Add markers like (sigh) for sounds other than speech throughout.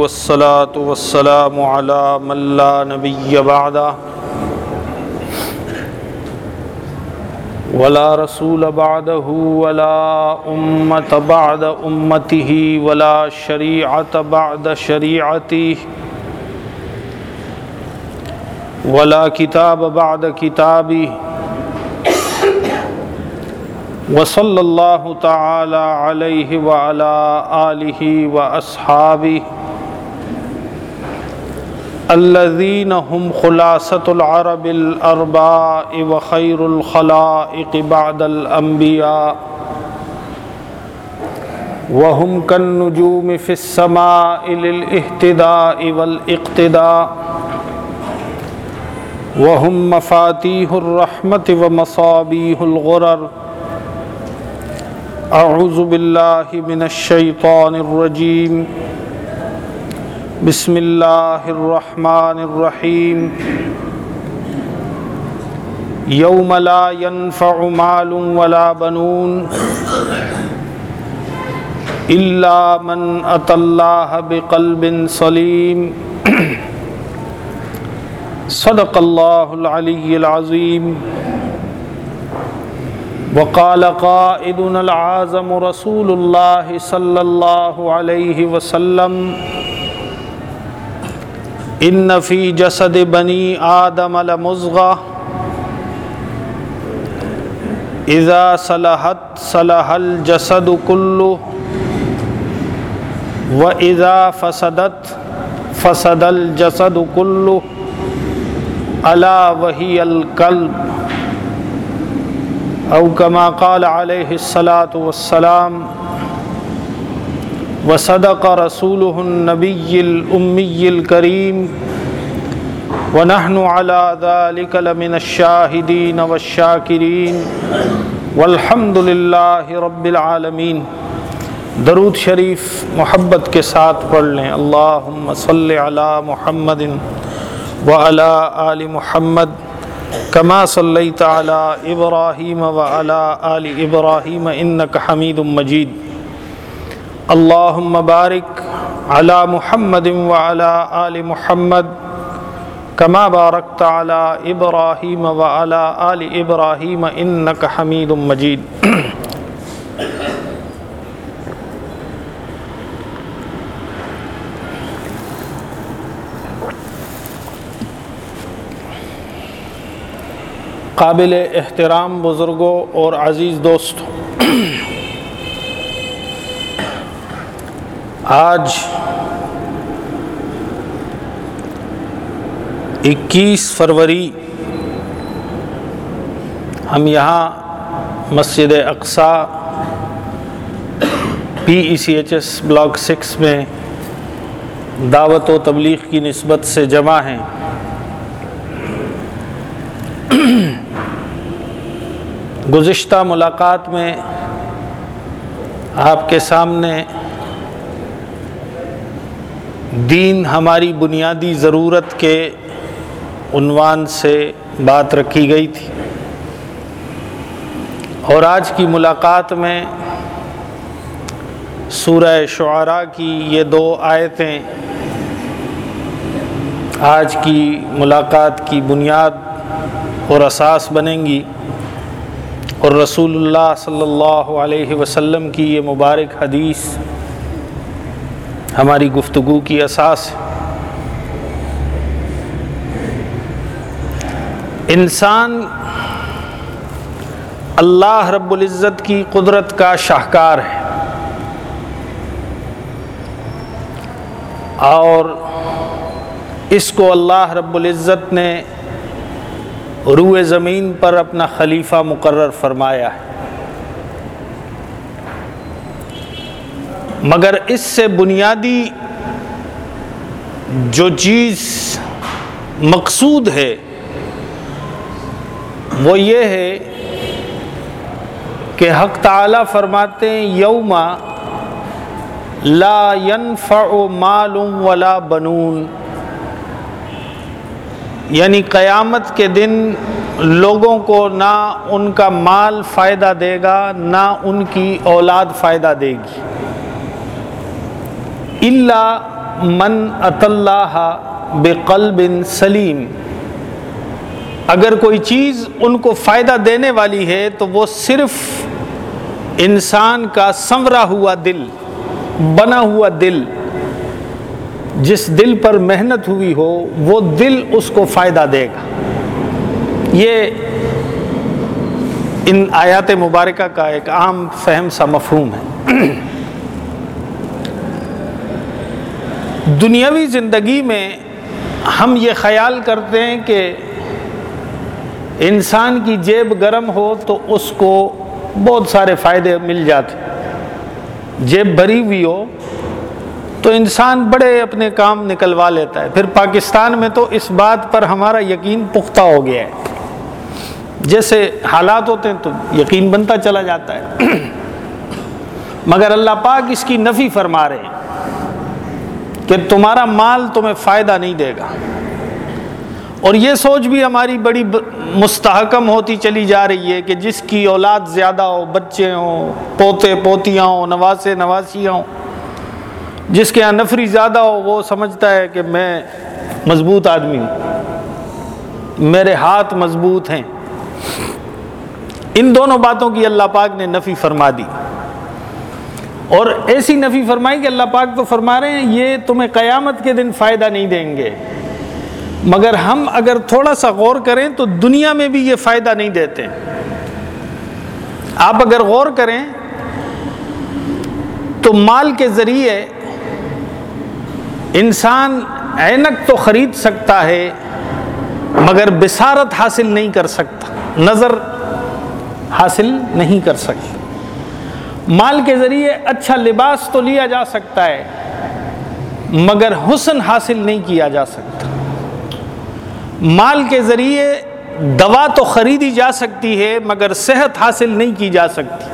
والصلاة والسلام على من لا نبي بعده ولا رسول بعده ولا أمة بعد أمته ولا شريعة بعد شريعته ولا كتاب بعد كتابه وصلى الله تعالى عليه وعلى آله وأصحابه الذين هم خلاصة العرب الأرباء وخير الخلائق بعد الأنبياء وهم كالنجوم في السماء للاهتداء والاقتداء وهم مفاتيح الرحمة ومصابيح الغرر أعوذ بالله من الشيطان الرجيم بسم الله الرحمن الرحيم يوم لا ينفع مال ولا بنون إلا من أتى الله بقلب سليم صدق الله العلي العظيم وقال قائدنا العازم رسول الله صلى الله عليه وسلم ان في جسد بني آدم لمزغة. اذا صلحت صلح الجسد كله. واذا فسدت، فسد الجسد كله. الا وهي القلب او كما قال عليه الصلاة والسلام وصدق رسوله النبي الأمي الكريم ونحن على ذلك لمن الشاهدين والشاكرين والحمد لله رب العالمين درود شریف محبت کے ساتھ پڑھ لیں۔ اللہم صلی علی محمد وعلی آل محمد كما صليت على إبراهيم وعلى آل إبراهيم إنك حميد مجيد اللهم بارك على محمد وعلى آل محمد كما باركت على إبراهيم وعلى آل إبراهيم إنك حميد مجيد قابل احترام بزرگوں اور عزیز دوستوں آج اکیس فروری ہم یہاں مسجد Aqsa P E C H S block six میں دعوت و تبلیغ کی نسبت سے جمع ہیں۔ گزشتہ ملاقات میں آپ کے سامنے دین ہماری بنیادی ضرورت کے عنوان سے بات رکھی گئی تھی۔ اور آج کی ملاقات میں سورہ شعراء کی یہ دو آیتیں آج کی ملاقات کی بنیاد اور اساس بنیں گی۔ اور رسول اللہ صلی اللہ علیہ وسلم کی یہ مبارک حدیث ہماری گفتگو کی اساس انسان اللہ رب العزت کی قدرت کا شاہکار ہے۔ اور اس کو اللہ رب العزت نے روئے زمین پر اپنا خلیفہ مقرر فرمایا ہے۔ مگر اس سے بنیادی جو چیز مقصود ہے، وہ یہ ہے کہ حق تعالی فرماتے ہیں یوما لا ينفع مال ولا بنون۔ یعنی قیامت کے دن لوگوں کو نہ ان کا مال فائدہ دے گا، نہ ان کی اولاد فائدہ دے گی۔ اللہ من اطلّہ بقلب سلیم اگر کوئی چیز ان کو فائدہ دینے والی ہے تو وہ صرف انسان کا سنورا ہوا دل، بنا ہوا دل، جس دل پر محنت ہوئی ہو، وہ دل اس کو فائدہ دے گا۔ یہ ان آیات مبارکہ کا ایک عام فہم سا مفہوم ہے۔ دنیاوی زندگی میں ہم یہ خیال کرتے ہیں کہ انسان کی جیب گرم ہو تو اس کو بہت سارے فائدے مل جاتے جیب بھری ہوئی ہو تو انسان بڑے اپنے کام نکلوا لیتا ہے۔ پھر پاکستان میں تو اس بات پر ہمارا یقین پختہ ہو گیا ہے۔ جیسے حالات ہوتے ہیں تو یقین بنتا چلا جاتا ہے۔ (clears throat) مگر اللہ پاک اس کی نفی فرما رہے ہیں۔ کہ تمہارا مال تمہیں فائدہ نہیں دے گا۔ اور یہ سوچ بھی ہماری بڑی مستحکم ہوتی چلی جا رہی ہے کہ جس کی اولاد زیادہ ہو، بچے ہوں، پوتے، پوتیاں ہوں، نواسے نواسیاں ہوں، جس کے یہاں نفری زیادہ ہو، وہ سمجھتا ہے کہ میں مضبوط آدمی ہوں۔ میرے ہاتھ مضبوط ہیں۔ ان دونوں باتوں کی اللہ پاک نے نفی فرما دی۔ اور ایسی نفی فرمائی کہ اللہ پاک تو فرما رہے ہیں، یہ تمہیں قیامت کے دن فائدہ نہیں دیں گے۔ مگر ہم اگر تھوڑا سا غور کریں تو دنیا میں بھی یہ فائدہ نہیں دیتے۔ آپ اگر غور کریں تو مال کے ذریعے انسان اینک تو خرید سکتا ہے، مگر بصارت حاصل نہیں کر سکتا۔ نظر حاصل نہیں کر سکتا۔ مال کے ذریعے اچھا لباس تو لیا جا سکتا ہے، مگر حسن حاصل نہیں کیا جا سکتا۔ مال کے ذریعے دوا تو خریدی جا سکتی ہے، مگر صحت حاصل نہیں کی جا سکتی۔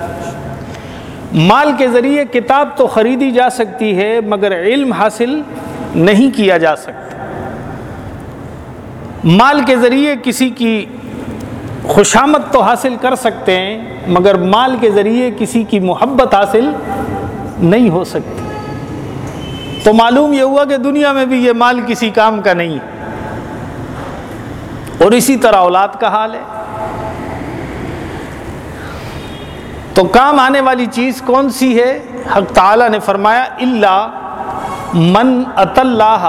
مال کے ذریعے کتاب تو خریدی جا سکتی ہے، مگر علم حاصل نہیں کیا جا سکتا۔ مال کے ذریعے کسی کی خوشامد تو حاصل کر سکتے ہیں، مگر مال کے ذریعے کسی کی محبت حاصل نہیں ہو سکتی۔ تو معلوم یہ ہوا کہ دنیا میں بھی یہ مال کسی کام کا نہیں اور اسی طرح اولاد کا حال ہے۔ تو کام آنے والی چیز کون سی ہے؟ حق تعالی نے فرمایا اللہ من اطلاح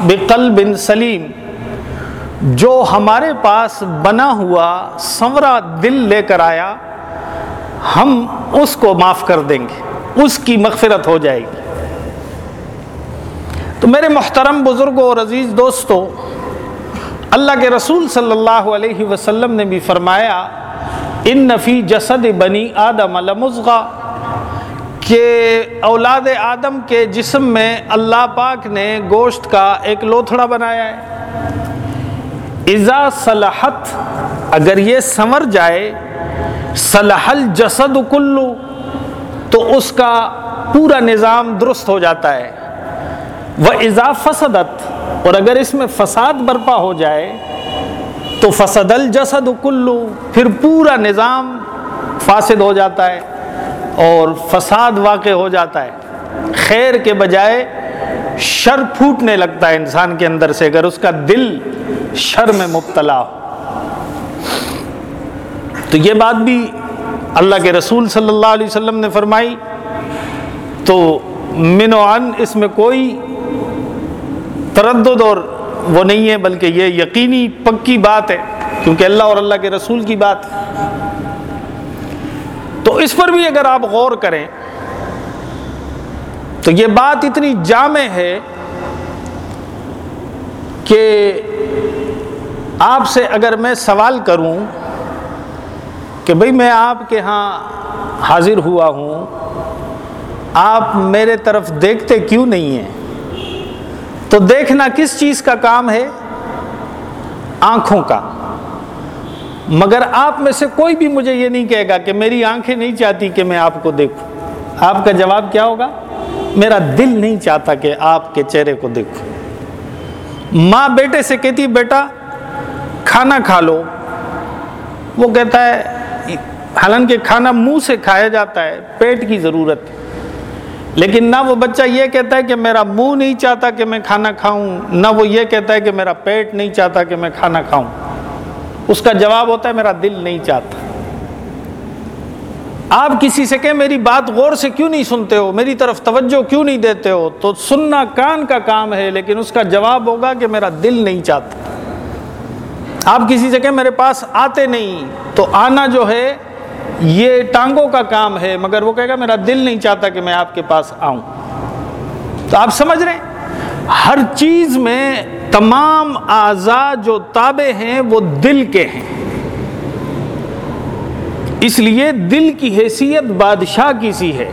بقل بن سلیم جو ہمارے پاس بنا ہوا سنورا دل لے کر آیا، ہم اس کو معاف کر دیں گے، اس کی مغفرت ہو جائے گی۔ تو میرے محترم بزرگوں اور عزیز دوستوں، اللہ کے رسول صلی اللہ علیہ وسلم نے بھی فرمایا، ان نفی جسد بنی آدم المزغا کہ اولاد آدم کے جسم میں اللہ پاک نے گوشت کا ایک لوتھڑا بنایا ہے۔ ازا صلاحت اگر یہ سنور جائے صلاح الجسد کلو، تو اس کا پورا نظام درست ہو جاتا ہے۔ وہ ازا فسدت، اور اگر اس میں فساد برپا ہو جائے، تو فسد الجسد کلو، پھر پورا نظام فاسد ہو جاتا ہے اور فساد واقع ہو جاتا ہے۔ خیر کے بجائے شر پھوٹنے لگتا ہے انسان کے اندر سے، اگر اس کا دل شر میں مبتلا ہو۔ تو یہ بات بھی اللہ کے رسول صلی اللہ علیہ وسلم نے فرمائی۔ تو من و عن اس میں کوئی تردد اور وہ نہیں ہے، بلکہ یہ یقینی پکی بات ہے، کیونکہ اللہ اور اللہ کے رسول کی بات۔ ہے تو اس پر بھی اگر آپ غور کریں تو یہ بات اتنی جامع ہے کہ آپ سے اگر میں سوال کروں کہ بھئی میں آپ کے ہاں حاضر ہوا ہوں، آپ میرے طرف دیکھتے کیوں نہیں ہیں؟ تو دیکھنا کس چیز کا کام ہے؟ آنکھوں کا۔ مگر آپ میں سے کوئی بھی مجھے یہ نہیں کہے گا کہ میری آنکھیں نہیں چاہتی کہ میں آپ کو دیکھوں۔ آپ کا جواب کیا ہوگا؟ میرا دل نہیں چاہتا کہ آپ کے چہرے کو دیکھوں ماں بیٹے سے کہتی بیٹا، کھانا کھا لو۔ وہ کہتا ہے حالانکہ کھانا منہ سے کھایا جاتا ہے، پیٹ کی ضرورت لیکن نہ وہ بچہ یہ کہتا ہے کہ میرا منہ نہیں چاہتا کہ میں کھانا کھاؤں، نہ وہ یہ کہتا ہے کہ میرا پیٹ نہیں چاہتا کہ میں کھانا کھاؤں۔ اس کا جواب ہوتا ہے، میرا دل نہیں چاہتا۔ آپ کسی سے کہیں میری بات غور سے کیوں نہیں سنتے ہو؟ میری طرف توجہ کیوں نہیں دیتے ہو؟ تو سننا کان کا کام ہے، لیکن اس کا جواب ہوگا کہ میرا دل نہیں چاہتا۔ آپ کسی سے کہیں میرے پاس آتے نہیں، تو آنا جو ہے، یہ ٹانگوں کا کام ہے، مگر وہ کہے گا میرا دل نہیں چاہتا کہ میں آپ کے پاس آؤں۔ تو آپ سمجھ رہے ہیں؟ ہر چیز میں تمام اعضاء جو تابع ہیں، وہ دل کے ہیں۔ اس لیے دل کی حیثیت بادشاہ کی سی ہے۔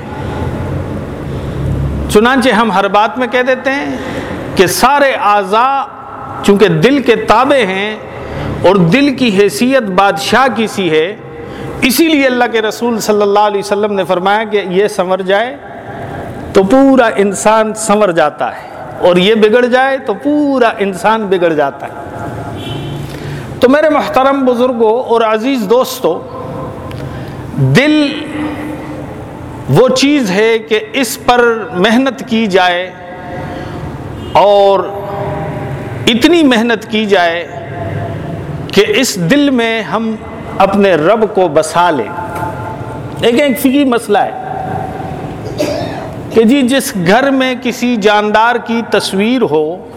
چنانچہ ہم ہر بات میں کہہ دیتے ہیں کہ سارے اعضاء چونکہ دل کے تابع ہیں اور دل کی حیثیت بادشاہ کی سی ہے، اسی لیے اللہ کے رسول صلی اللہ علیہ وسلم نے فرمایا کہ یہ سنور جائے تو پورا انسان سنور جاتا ہے۔ اور یہ بگڑ جائے تو پورا انسان بگڑ جاتا ہے۔ تو میرے محترم بزرگوں اور عزیز دوستوں دل وہ چیز ہے کہ اس پر محنت کی جائے اور اتنی محنت کی جائے کہ اس دل میں ہم اپنے رب کو بسا لیں۔ لیکن ایک فکری مسئلہ ہے کہ جی جس گھر میں کسی جاندار کی تصویر ہو،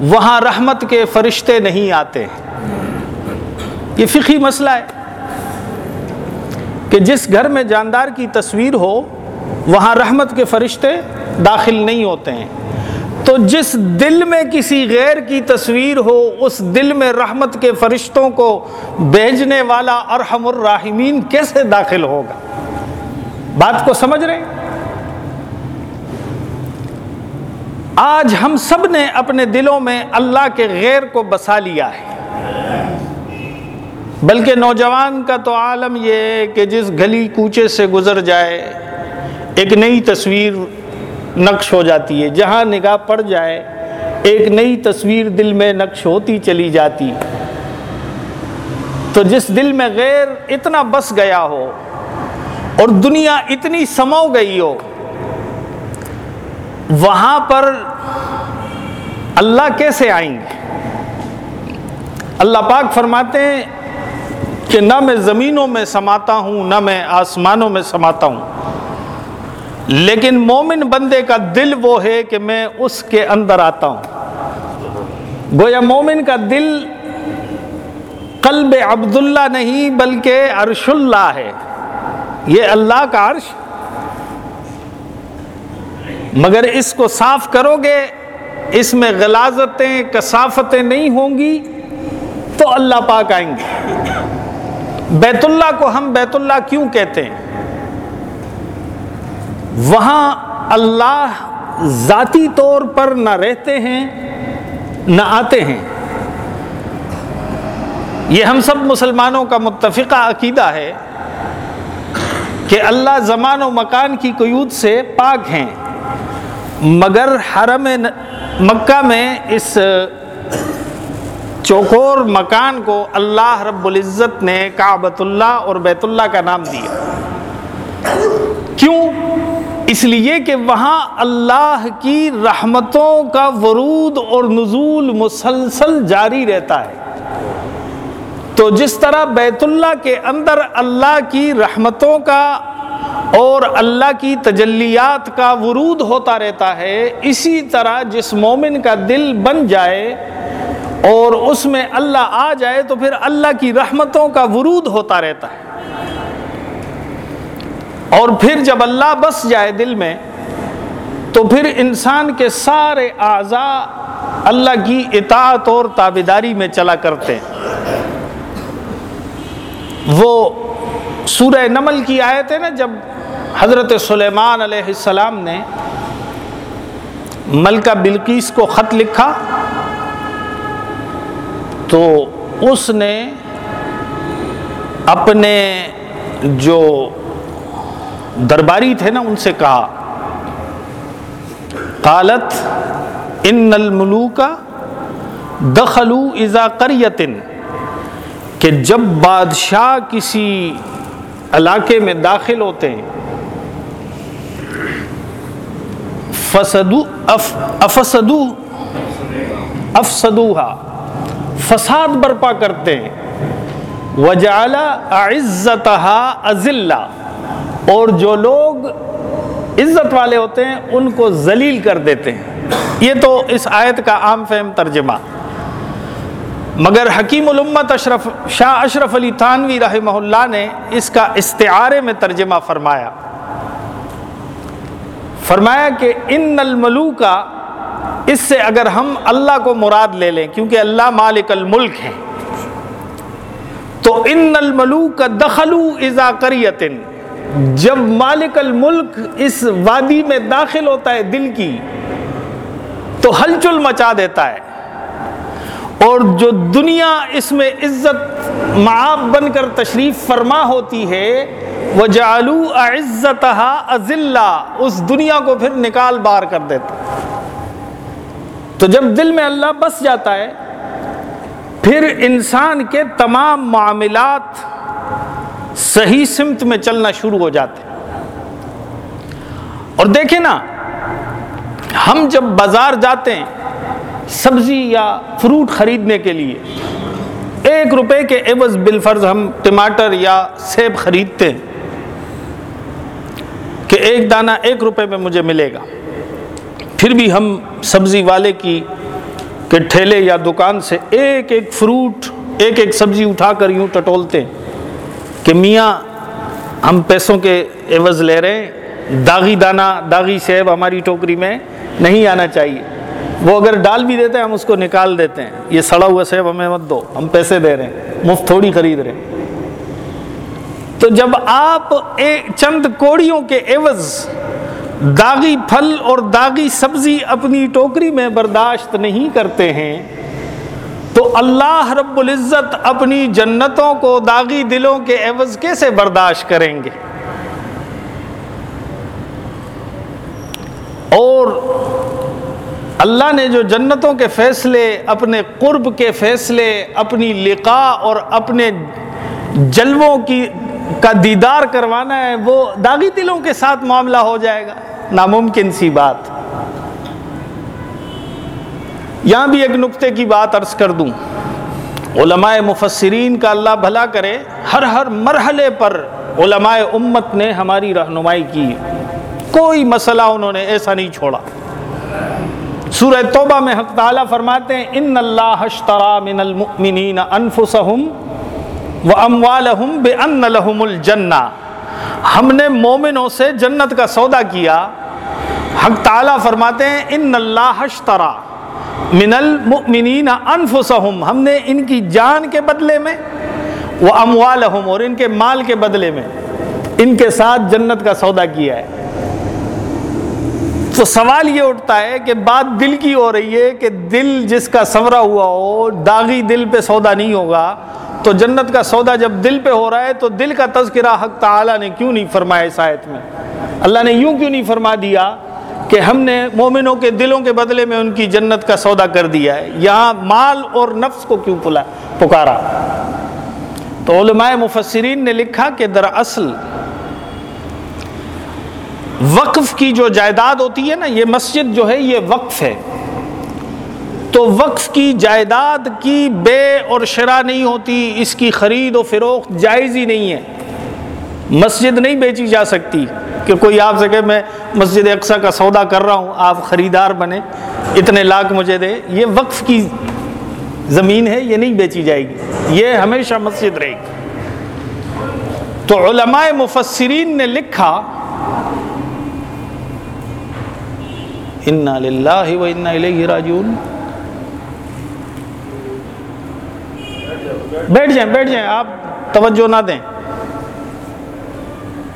وہاں رحمت کے فرشتے نہیں آتے۔ یہ فقی مسئلہ ہے۔ کہ جس گھر میں جاندار کی تصویر ہو، وہاں رحمت کے فرشتے داخل نہیں ہوتے ہیں۔ تو جس دل میں کسی غیر کی تصویر ہو، اس دل میں رحمت کے فرشتوں کو بھیجنے والا ارحم الراحمین کیسے داخل ہوگا؟ بات کو سمجھ رہے ہیں؟ آج ہم سب نے اپنے دلوں میں اللہ کے غیر کو بسا لیا ہے۔ بلکہ نوجوان کا تو عالم یہ ہے کہ جس گلی کوچے سے گزر جائے، ایک نئی تصویر نقش ہو جاتی ہے۔ جہاں نگاہ پڑ جائے، ایک نئی تصویر دل میں نقش ہوتی چلی جاتی۔ تو جس دل میں غیر اتنا بس گیا ہو اور دنیا اتنی سمو گئی ہو، وہاں پر اللہ کیسے آئیں؟ گے اللہ پاک فرماتے ہیں کہ نہ میں زمینوں میں سماتا ہوں، نہ میں آسمانوں میں سماتا ہوں۔ لیکن مومن بندے کا دل وہ ہے کہ میں اس کے اندر آتا ہوں۔ گویا مومن کا دل قلب عبداللہ نہیں، بلکہ عرش اللہ ہے۔ یہ اللہ کا عرش۔ مگر اس کو صاف کرو گے، اس میں غلازتیں، کثافتیں نہیں ہوں گی تو اللہ پاک آئیں گے۔ بیت اللہ کو ہم بیت اللہ کیوں کہتے ہیں؟ وہاں اللہ ذاتی طور پر نہ رہتے ہیں، نہ آتے ہیں۔ یہ ہم سب مسلمانوں کا متفقہ عقیدہ ہے کہ اللہ زمان و مکان کی قیود سے پاک ہیں، مگر حرم مکہ میں اس چوکور مکان کو اللہ رب العزت نے کعبۃ اللہ اور بیت اللہ کا نام دیا۔ کیوں؟ اس لیے کہ وہاں اللہ کی رحمتوں کا ورود اور نزول مسلسل جاری رہتا ہے۔ تو جس طرح بیت اللہ کے اندر اللہ کی رحمتوں کا اور اللہ کی تجلیات کا ورود ہوتا رہتا ہے، اسی طرح جس مومن کا دل بن جائے اور اس میں اللہ آ جائے تو پھر اللہ کی رحمتوں کا ورود ہوتا رہتا ہے۔ اور پھر جب اللہ بس جائے دل میں، تو پھر انسان کے سارے اعضاء اللہ کی اطاعت اور تابیداری میں چلا کرتے ہیں۔ وہ سورہ نمل کی آیت ہے نا، جب حضرت سلیمان علیہ السلام نے ملکہ بلقیس کو خط لکھا تو اس نے اپنے جو درباری تھے نا ان سے کہا، قالت، ان الملوک دخلو ازا قریتن کہ جب بادشاہ کسی علاقے میں داخل ہوتے ہیں، فسدو، اف، افسدو، افسدوہا۔ فساد برپا کرتے ہیں۔ وجعل عزتہا ازلہ اور جو لوگ عزت والے ہوتے ہیں، ان کو ذلیل کر دیتے ہیں۔ یہ تو اس آیت کا عام فہم ترجمہ۔ مگر حکیم الامت اشرف، شاہ اشرف علی تھانوی رحمہ اللہ نے اس کا استعارے میں ترجمہ فرمایا۔ فرمایا کہ ان الملوکا اس سے اگر ہم اللہ کو مراد لے لیں، کیونکہ اللہ مالک الملک ہے تو ان الملوک دخلو اذا قریتن جب مالک الملک اس وادی میں داخل ہوتا ہے دل کی، تو ہلچل مچا دیتا ہے۔ اور جو دنیا اس میں عزت معاب بن کر تشریف فرما ہوتی ہے وہ جالو عزت اس دنیا کو پھر نکال بار کر دیتا۔ تو جب دل میں اللہ بس جاتا ہے، پھر انسان کے تمام معاملات صحیح سمت میں چلنا شروع ہو جاتے ہیں۔ اور دیکھیں نا، ہم جب بازار جاتے ہیں سبزی یا فروٹ خریدنے کے لیے، ایک روپے کے عوض بالفرض ہم ٹماٹر یا سیب خریدتے ہیں کہ ایک دانہ ایک روپے میں مجھے ملے گا۔ پھر بھی ہم سبزی والے کی کہ ٹھیلے یا دکان سے ایک ایک فروٹ، ایک ایک سبزی اٹھا کر یوں ٹٹولتے کہ میاں ہم پیسوں کے عوض لے رہے ہیں، داغی دانہ داغی سیب ہماری ٹوکری میں نہیں آنا چاہیے۔ وہ اگر ڈال بھی دیتے ہیں، ہم اس کو نکال دیتے ہیں۔ یہ سڑا ہوا سیب ہمیں مت دو، ہم پیسے دے رہے ہیں۔ مفت تھوڑی خرید رہے ہیں۔ تو جب آپ ایک چند کوڑیوں کے عوض داغی پھل اور داغی سبزی اپنی ٹوکری میں برداشت نہیں کرتے ہیں، تو اللہ رب العزت اپنی جنتوں کو داغی دلوں کے عوض کیسے برداشت کریں گے۔ اور اللہ نے جو جنتوں کے فیصلے، اپنے قرب کے فیصلے، اپنی لقا اور اپنے جلووں کی کا دیدار کروانا ہے، وہ داغی دلوں کے ساتھ معاملہ ہو جائے گا۔ ناممکن سی بات۔ یہاں بھی ایک نقطے کی بات عرض کر دوں۔ علماء مفسرین کا اللہ بھلا کرے، ہر ہر مرحلے پر علماء امت نے ہماری رہنمائی کی۔ کوئی مسئلہ انہوں نے ایسا نہیں چھوڑا۔ سورہ توبہ میں حق تعالیٰ فرماتے ہیں، ان اللہ اشترا من المؤمنین انفسہم و اموالہم بے ان لہم الجنہ ہم نے مومنوں سے جنت کا سودا کیا۔ حق تعالیٰ فرماتے ہیں ان اللہ اشترا من المؤمنین انفسہم ہم نے ان کی جان کے بدلے میں وہ اموالہم اور ان کے مال کے بدلے میں، ان کے ساتھ جنت کا سودا کیا ہے۔ تو سوال یہ اٹھتا ہے کہ بات دل کی ہو رہی ہے کہ دل جس کا سورا ہوا ہو، داغی دل پہ سودا نہیں ہوگا۔ تو جنت کا سودا جب دل پہ ہو رہا ہے تو دل کا تذکرہ حق تعالی نے کیوں نہیں فرمایا اس آیت میں؟ اللہ نے یوں کیوں نہیں فرما دیا کہ ہم نے مومنوں کے دلوں کے بدلے میں ان کی جنت کا سودا کر دیا ہے؟ یہاں مال اور نفس کو کیوں پلا، پکارا؟ تو علماء مفسرین نے لکھا کہ دراصل وقف کی جو جائیداد ہوتی ہے نا، یہ مسجد جو ہے، یہ وقف ہے۔ تو وقف کی جائیداد کی بے اور شرح نہیں ہوتی، اس کی خرید و فروخت جائز ہی نہیں ہے۔ مسجد نہیں بیچی جا سکتی کہ کوئی آپ سے کہ میں مسجد اقسا کا سودا کر رہا ہوں، آپ خریدار بنے، اتنے لاکھ مجھے دے۔ یہ وقف کی زمین ہے، یہ نہیں بیچی جائے گی۔ یہ ہمیشہ مسجد رہے گی۔ تو علماء مفسرین نے لکھا، انا للہ و انا الیہ راجعون بیٹھ جائیں بیٹھ جائیں، آپ توجہ نہ دیں۔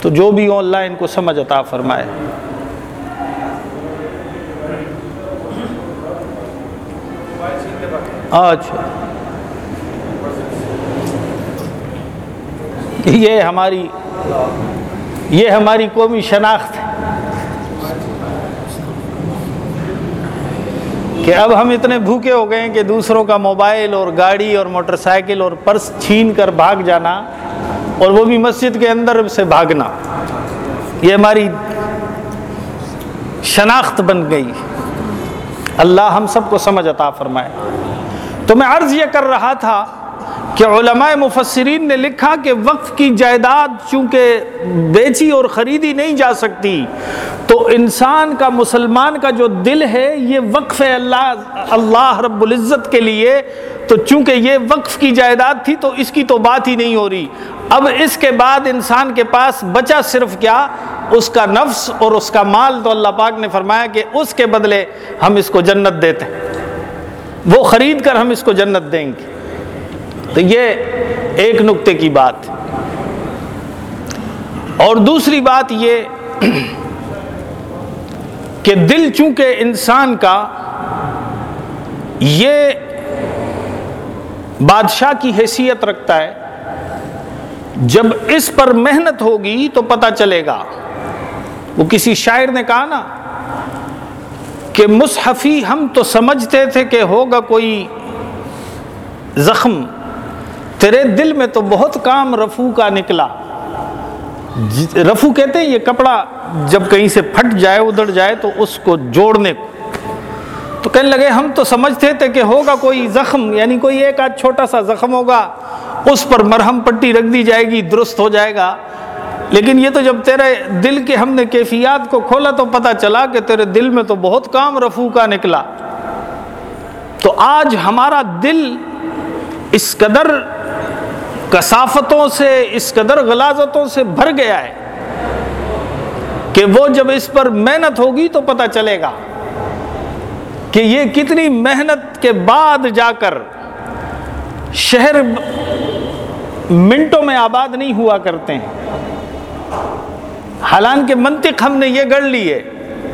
تو جو بھی ہو اللہ ان کو سمجھ عطا فرمائے۔ اچھا۔ یہ ہماری یہ ہماری قومی شناخت ہے کہ اب ہم اتنے بھوکے ہو گئے ہیں کہ دوسروں کا موبائل اور گاڑی اور موٹر سائیکل اور پرس چھین کر بھاگ جانا اور وہ بھی مسجد کے اندر سے بھاگنا، یہ ہماری شناخت بن گئی۔ اللہ ہم سب کو سمجھ عطا فرمائے۔ تو میں عرض یہ کر رہا تھا کہ علماء مفسرین نے لکھا کہ وقف کی جائیداد چونکہ بیچی اور خریدی نہیں جا سکتی، تو انسان کا، مسلمان کا جو دل ہے، یہ وقف ہے اللہ اللہ رب العزت کے لیے۔ تو چونکہ یہ وقف کی جائیداد تھی، تو اس کی تو بات ہی نہیں ہو رہی۔ اب اس کے بعد انسان کے پاس بچا صرف کیا؟ اس کا نفس اور اس کا مال۔ تو اللہ پاک نے فرمایا کہ اس کے بدلے ہم اس کو جنت دیتے ہیں۔ وہ خرید کر ہم اس کو جنت دیں گے۔ تو یہ ایک نقطے کی بات۔ اور دوسری بات یہ کہ دل چونکہ انسان کا یہ بادشاہ کی حیثیت رکھتا ہے، جب اس پر محنت ہوگی تو پتہ چلے گا۔ وہ کسی شاعر نے کہا نا کہ مصحفی ہم تو سمجھتے تھے کہ ہوگا کوئی زخم۔ تیرے دل میں تو بہت کام رفو کا نکلا۔ رفو کہتے ہیں یہ کپڑا جب کہیں سے پھٹ جائے ادھر جائے تو اس کو جوڑنے کو۔ تو کہنے لگے، ہم تو سمجھتے تھے کہ ہوگا کوئی زخم یعنی کوئی ایک آدھ چھوٹا سا زخم ہوگا، اس پر مرہم پٹی رکھ دی جائے گی، درست ہو جائے گا۔ لیکن یہ تو جب تیرے دل کے ہم نے کیفیات کو کھولا تو پتہ چلا کہ تیرے دل میں تو بہت کام رفو کا نکلا۔ تو آج ہمارا دل اس قدر کثافتوں سے، اس قدر غلازتوں سے بھر گیا ہے کہ وہ جب اس پر محنت ہوگی تو پتہ چلے گا کہ یہ کتنی محنت کے بعد جا کر شہر منٹوں میں آباد نہیں ہوا کرتے ہیں۔ حالانکہ منطق ہم نے یہ گڑھ لی ہے۔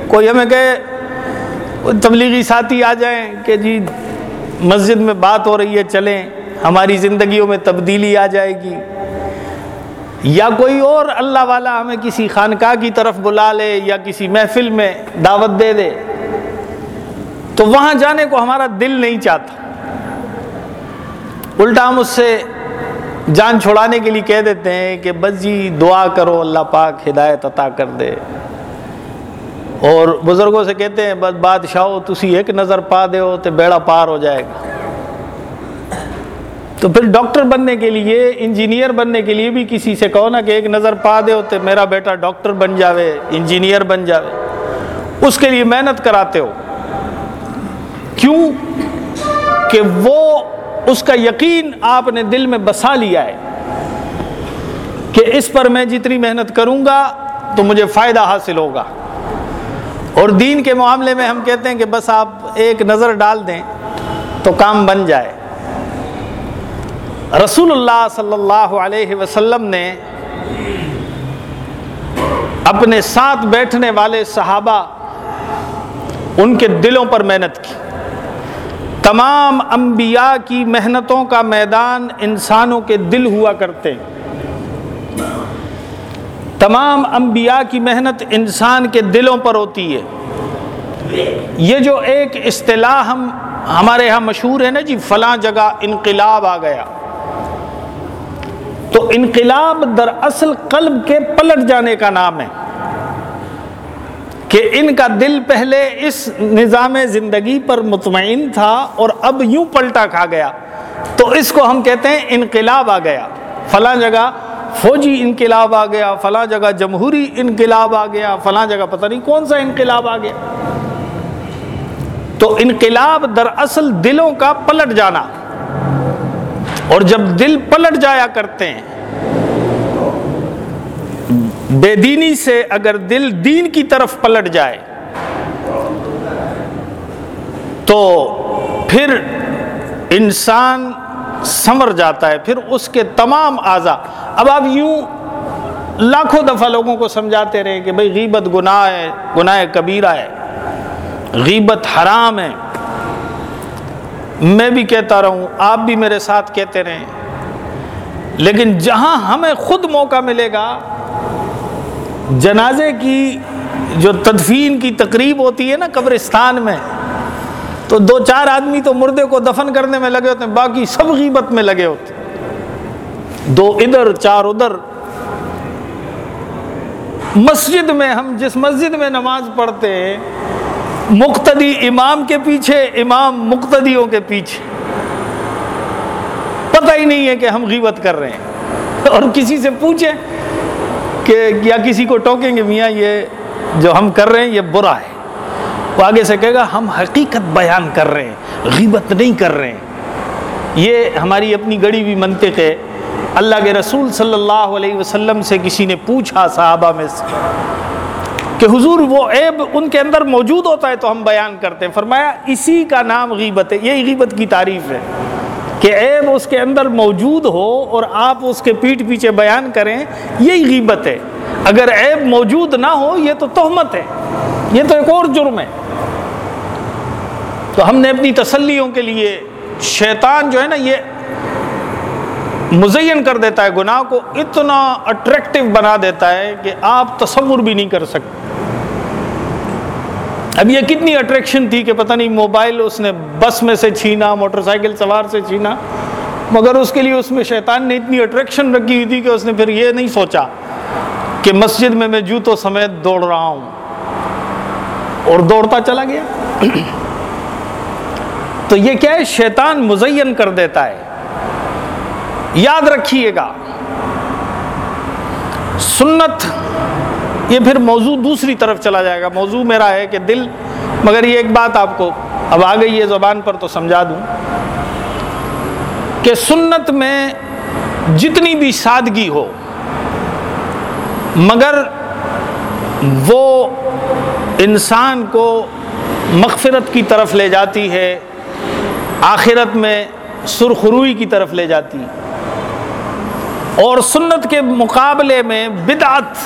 کوئی ہمیں کہے، تبلیغی ساتھی آ جائیں کہ جی مسجد میں بات ہو رہی ہے، چلیں۔ ہماری زندگیوں میں تبدیلی آ جائے گی یا کوئی اور اللہ والا ہمیں کسی خانقاہ کی طرف بلا لے یا کسی محفل میں دعوت دے دے، تو وہاں جانے کو ہمارا دل نہیں چاہتا۔ الٹا ہم اس سے جان چھوڑانے کے لیے کہہ دیتے ہیں کہ بس جی دعا کرو، اللہ پاک ہدایت عطا کر دے۔ اور بزرگوں سے کہتے ہیں، بس بادشاہ تسی ایک نظر پا دے ہو تو بیڑا پار ہو جائے گا۔ تو پھر ڈاکٹر بننے کے لیے، انجینئر بننے کے لیے بھی کسی سے کہو نا کہ ایک نظر پا دے ہوتے میرا بیٹا ڈاکٹر بن جاوے، انجینئر بن جاوے۔ اس کے لیے محنت کراتے ہو۔ کیوں؟ کہ وہ اس کا یقین آپ نے دل میں بسا لیا ہے کہ اس پر میں جتنی محنت کروں گا تو مجھے فائدہ حاصل ہوگا۔ اور دین کے معاملے میں ہم کہتے ہیں کہ بس آپ ایک نظر ڈال دیں تو کام بن جائے۔ رسول اللہ صلی اللہ علیہ وسلم نے اپنے ساتھ بیٹھنے والے صحابہ ان کے دلوں پر محنت کی تمام انبیاء کی محنتوں کا میدان انسانوں کے دل ہوا کرتے تمام انبیاء کی محنت انسان کے دلوں پر ہوتی ہے یہ جو ایک اصطلاح ہم ہمارے یہاں مشہور ہے نا جی فلاں جگہ انقلاب آ گیا تو انقلاب در اصل قلب کے پلٹ جانے کا نام ہے کہ ان کا دل پہلے اس نظام زندگی پر مطمئن تھا اور اب یوں پلٹا کھا گیا۔ تو اس کو ہم کہتے ہیں انقلاب آ گیا۔ فلاں جگہ فوجی انقلاب آ گیا، فلاں جگہ جمہوری انقلاب آ گیا، فلاں جگہ پتہ نہیں کون سا انقلاب آ گیا۔ تو انقلاب در اصل دلوں کا پلٹ جانا۔ اور جب دل پلٹ جایا کرتے ہیں، بے دینی سے اگر دل دین کی طرف پلٹ جائے، تو پھر انسان سمر جاتا ہے، پھر اس کے تمام اعضا اب آپ یوں لاکھوں دفعہ لوگوں کو سمجھاتے رہے کہ بھائی غیبت گناہ ہے، گناہ کبیرہ ہے، غیبت حرام ہے۔ میں بھی کہتا رہوں، آپ بھی میرے ساتھ کہتے رہیں۔ لیکن جہاں ہمیں خود موقع ملے گا، جنازے کی جو تدفین کی تقریب ہوتی ہے نا قبرستان میں، تو دو چار آدمی تو مردے کو دفن کرنے میں لگے ہوتے ہیں، باقی سب غیبت میں لگے ہوتے ہیں۔ دو ادھر، چار ادھر۔ مسجد میں ہم جس مسجد میں نماز پڑھتے ہیں مقتدی امام کے پیچھے، امام مقتدیوں کے پیچھے۔ پتہ ہی نہیں ہے کہ ہم غیبت کر رہے ہیں۔ اور کسی سے پوچھیں کہ یا کسی کو ٹوکیں گے، میاں، یہ جو ہم کر رہے ہیں، یہ برا ہے۔ وہ آگے سے کہے گا، ہم حقیقت بیان کر رہے ہیں، غیبت نہیں کر رہے ہیں۔ یہ ہماری اپنی گڑی بھی منطق ہے۔ اللہ کے رسول صلی اللہ علیہ وسلم سے کسی نے پوچھا صحابہ میں سے۔ کہ حضور وہ عیب ان کے اندر موجود ہوتا ہے تو ہم بیان کرتے ہیں۔ فرمایا، اسی کا نام غیبت ہے، یہی غیبت کی تعریف ہے کہ عیب اس کے اندر موجود ہو اور آپ اس کے پیٹ پیچھے بیان کریں، یہی غیبت ہے۔ اگر عیب موجود نہ ہو، یہ تو تہمت ہے۔ یہ تو ایک اور جرم ہے۔ تو ہم نے اپنی تسلیوں کے لیے شیطان جو ہے نا، یہ مزین کر دیتا ہے، گناہ کو اتنا اٹریکٹیو بنا دیتا ہے کہ آپ تصور بھی نہیں کر سکتے۔ اب یہ کتنی اٹریکشن تھی کہ پتہ نہیں موبائل اس نے بس میں سے چھینا موٹر سائیکل سوار سے چھینا، مگر اس کے لیے اس میں شیطان نے اتنی اٹریکشن رکھی ہوئی تھی کہ اس نے پھر یہ نہیں سوچا کہ مسجد میں میں جوتوں سمیت دوڑ رہا ہوں۔ اور دوڑتا چلا گیا۔ تو یہ کیا ہے؟ شیطان مزین کر دیتا ہے۔ یاد رکھیے گا۔ سنت یہ پھر موضوع دوسری طرف چلا جائے گا۔ موضوع میرا ہے کہ دل، مگر یہ ایک بات آپ کو اب آ گئی ہے زبان پر تو سمجھا دوں کہ سنت میں جتنی بھی سادگی ہو، مگر وہ انسان کو مغفرت کی طرف لے جاتی ہے، آخرت میں سرخروئی کی طرف لے جاتی۔ اور سنت کے مقابلے میں بدعت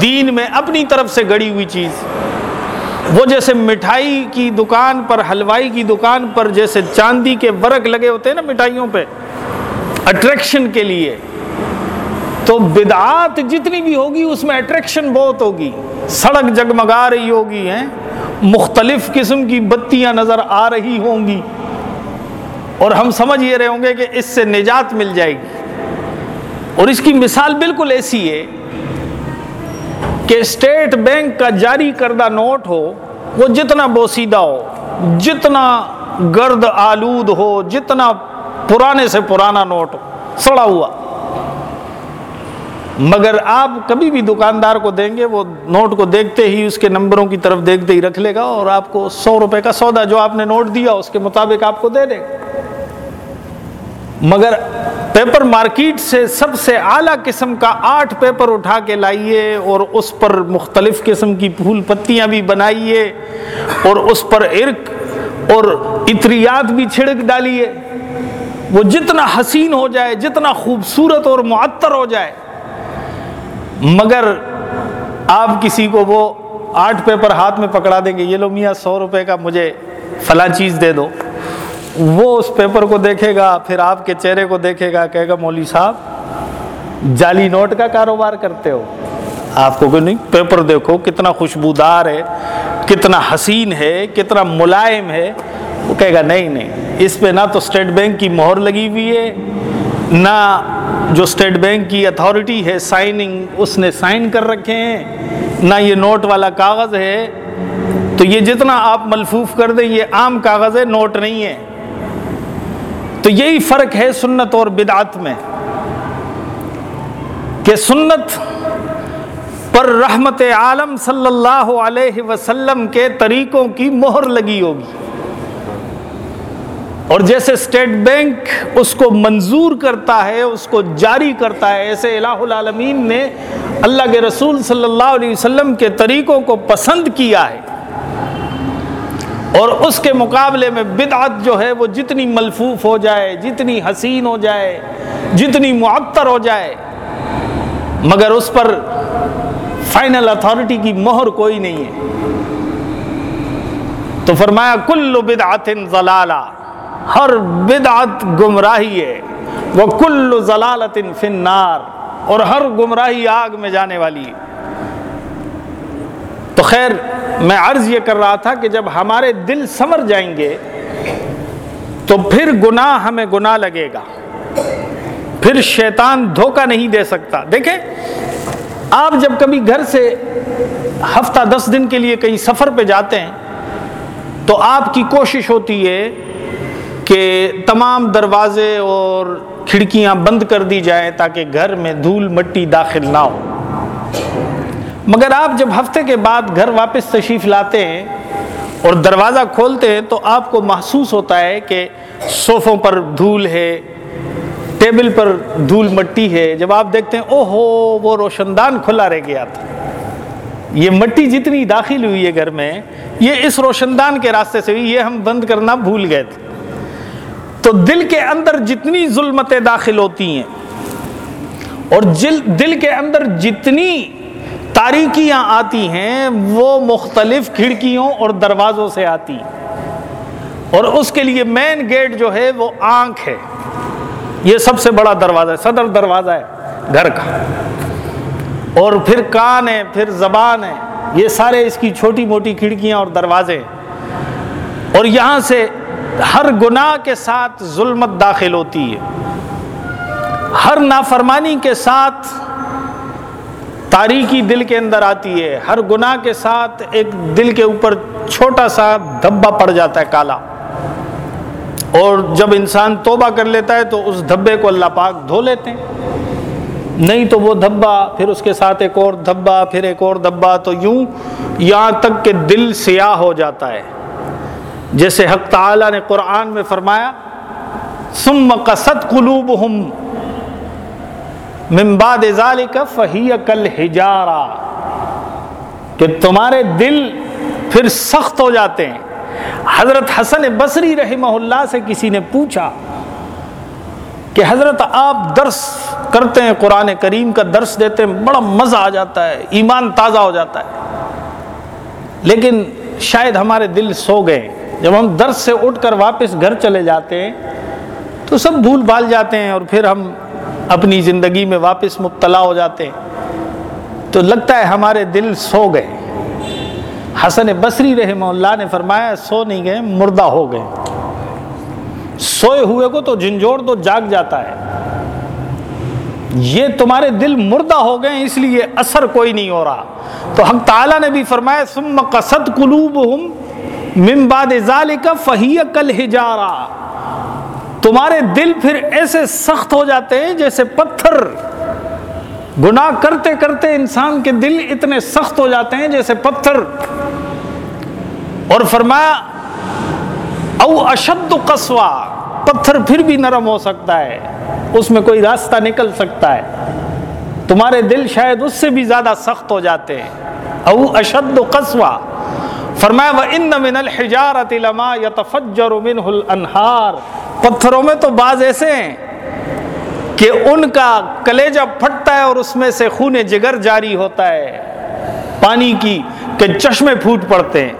دین میں اپنی طرف سے گڑی ہوئی چیز۔ وہ جیسے مٹھائی کی دکان پر، حلوائی کی دکان پر جیسے چاندی کے ورق لگے ہوتے ہیں نا مٹھائیوں پہ اٹریکشن کے لیے۔ تو بدعات جتنی بھی ہوگی، اس میں اٹریکشن بہت ہوگی۔ سڑک جگمگا رہی ہوگی، ہیں۔ مختلف قسم کی بتیاں نظر آ رہی ہوں گی۔ اور ہم سمجھ یہ رہے ہوں گے کہ اس سے نجات مل جائے گی۔ اور اس کی مثال بالکل ایسی ہے کہ اسٹیٹ بینک کا جاری کردہ نوٹ ہو، وہ جتنا بوسیدہ ہو، جتنا گرد آلود ہو، جتنا پرانے سے پرانا نوٹ ہو، سڑا ہوا۔ مگر آپ کبھی بھی دکاندار کو دیں گے، وہ نوٹ کو دیکھتے ہی اس کے نمبروں کی طرف دیکھتے ہی رکھ لے گا اور آپ کو سو روپے کا سودا جو آپ نے نوٹ دیا، اس کے مطابق آپ کو دے دے گا۔ مگر پیپر مارکیٹ سے سب سے اعلیٰ قسم کا آٹھ پیپر اٹھا کے لائیے اور اس پر مختلف قسم کی پھول پتیاں بھی بنائیے اور اس پر عرق اور اطریات بھی چھڑک ڈالیے۔ وہ جتنا حسین ہو جائے، جتنا خوبصورت اور معطر ہو جائے۔ مگر آپ کسی کو وہ آٹھ پیپر ہاتھ میں پکڑا دیں گے، یہ لو میاں سو روپے کا مجھے فلاں چیز دے دو۔ وہ اس پیپر کو دیکھے گا، پھر آپ کے چہرے کو دیکھے گا، کہے گا، مولوی صاحب، جعلی نوٹ کا کاروبار کرتے ہو۔ آپ کو کہ نہیں، پیپر دیکھو، کتنا خوشبودار ہے، کتنا حسین ہے، کتنا ملائم ہے۔ وہ کہے گا، نہیں نہیں، اس پہ نہ تو اسٹیٹ بینک کی مہر لگی ہوئی ہے، نہ جو اسٹیٹ بینک کی اتھارٹی ہے سائننگ اس نے سائن کر رکھے ہیں۔ نہ یہ نوٹ والا کاغذ ہے۔ تو یہ جتنا آپ ملفوف کر دیں، یہ عام کاغذ ہے، نوٹ نہیں ہے۔ تو یہی فرق ہے سنت اور بدعت میں کہ سنت پر رحمت عالم صلی اللہ علیہ وسلم کے طریقوں کی مہر لگی ہوگی۔ اور جیسے اسٹیٹ بینک اس کو منظور کرتا ہے، اس کو جاری کرتا ہے، ایسے الہ العالمین نے اللہ کے رسول صلی اللہ علیہ وسلم کے طریقوں کو پسند کیا ہے۔ اور اس کے مقابلے میں بدعت جو ہے وہ جتنی ملفوف ہو جائے، جتنی حسین ہو جائے، جتنی معطر ہو جائے، مگر اس پر فائنل اتھارٹی کی مہر کوئی نہیں ہے۔ تو فرمایا، کل بدعت ضلالہ، ہر بدعت گمراہی ہے۔ وہ کل ضلالت فنار اور ہر گمراہی آگ میں جانے والی ہے۔ تو خیر میں عرض یہ کر رہا تھا کہ جب ہمارے دل سمر جائیں گے تو پھر گناہ ہمیں گناہ لگے گا۔ پھر شیطان دھوکہ نہیں دے سکتا۔ دیکھیں، آپ جب کبھی گھر سے ہفتہ دس دن کے لیے کہیں سفر پہ جاتے ہیں، تو آپ کی کوشش ہوتی ہے کہ تمام دروازے اور کھڑکیاں بند کر دی جائیں تاکہ گھر میں دھول مٹی داخل نہ ہو۔ مگر آپ جب ہفتے کے بعد گھر واپس تشریف لاتے ہیں اور دروازہ کھولتے ہیں تو آپ کو محسوس ہوتا ہے کہ صوفوں پر دھول ہے، ٹیبل پر دھول مٹی ہے۔ جب آپ دیکھتے ہیں او ہو وہ روشن دان کھلا رہ گیا تھا۔ یہ مٹی جتنی داخل ہوئی ہے گھر میں، یہ اس روشن دان کے راستے سے ہوئی، یہ ہم بند کرنا بھول گئے تھے۔ تو دل کے اندر جتنی ظلمتیں داخل ہوتی ہیں اور دل کے اندر جتنی تاریکیاں آتی ہیں، وہ مختلف کھڑکیوں اور دروازوں سے آتی اور اس کے لیے مین گیٹ جو ہے، وہ آنکھ ہے۔ یہ سب سے بڑا دروازہ ہے، صدر دروازہ ہے، گھر کا۔ اور پھر کان ہے، پھر زبان ہے۔ یہ سارے اس کی چھوٹی موٹی کھڑکیاں اور دروازے اور یہاں سے ہر گناہ کے ساتھ ظلمت داخل ہوتی ہے۔ ہر نافرمانی کے ساتھ تاریخی دل کے اندر آتی ہے۔ ہر گناہ کے ساتھ ایک دل کے اوپر چھوٹا سا دھبا پڑ جاتا ہے کالا۔ اور جب انسان توبہ کر لیتا ہے تو اس دھبے کو اللہ پاک دھو لیتے ہیں۔ نہیں تو وہ دھبا، پھر اس کے ساتھ ایک اور دھبا، پھر ایک اور دھبا، تو یوں یہاں تک کہ دل سیاہ ہو جاتا ہے۔ جیسے حق تعالی نے قرآن میں فرمایا سم قصد قلوب ہم ممباد ذالک فہی کل ہجارا کہ تمہارے دل پھر سخت ہو جاتے ہیں۔ حضرت حسن بصری رحمہ اللہ سے کسی نے پوچھا کہ حضرت آپ درس کرتے ہیں، قرآن کریم کا درس دیتے ہیں، بڑا مزہ آ جاتا ہے، ایمان تازہ ہو جاتا ہے۔ لیکن شاید ہمارے دل سو گئے۔ جب ہم درس سے اٹھ کر واپس گھر چلے جاتے ہیں تو سب بھول بھال جاتے ہیں اور پھر ہم اپنی زندگی میں واپس مبتلا ہو جاتے ہیں۔ تو لگتا ہے ہمارے دل سو گئے۔ حسن بصری رحمہ اللہ نے فرمایا، سو نہیں گئے، مردہ ہو گئے۔ سوئے ہوئے کو تو جھنجھوڑ تو جاگ جاتا ہے۔ یہ تمہارے دل مردہ ہو گئے، اس لیے اثر کوئی نہیں ہو رہا۔ تو حق تعالیٰ نے بھی فرمایا، ثم قصد قلوبہم من بعد ذالک فہی کل ہجارا تمہارے دل پھر ایسے سخت ہو جاتے ہیں جیسے پتھر۔ گناہ کرتے کرتے انسان کے دل اتنے سخت ہو جاتے ہیں جیسے پتھر۔ اور فرمایا، او اشد قصوا پتھر پھر بھی نرم ہو سکتا ہے، اس میں کوئی راستہ نکل سکتا ہے۔ تمہارے دل شاید اس سے بھی زیادہ سخت ہو جاتے ہیں۔ او اشد قصوا فرمایا وہ ان من الحجارت لما یتفجر منہ الانہار پتھروں میں تو بعض ایسے ہیں کہ ان کا کلیجہ پھٹتا ہے اور اس میں سے خون جگر جاری ہوتا ہے، پانی کی، کہ چشمے پھوٹ پڑتے ہیں۔